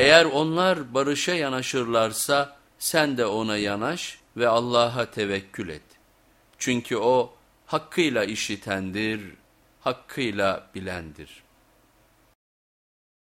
Eğer onlar barışa yanaşırlarsa sen de ona yanaş ve Allah'a tevekkül et. Çünkü o hakkıyla işitendir, hakkıyla bilendir.''